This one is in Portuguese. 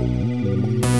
Música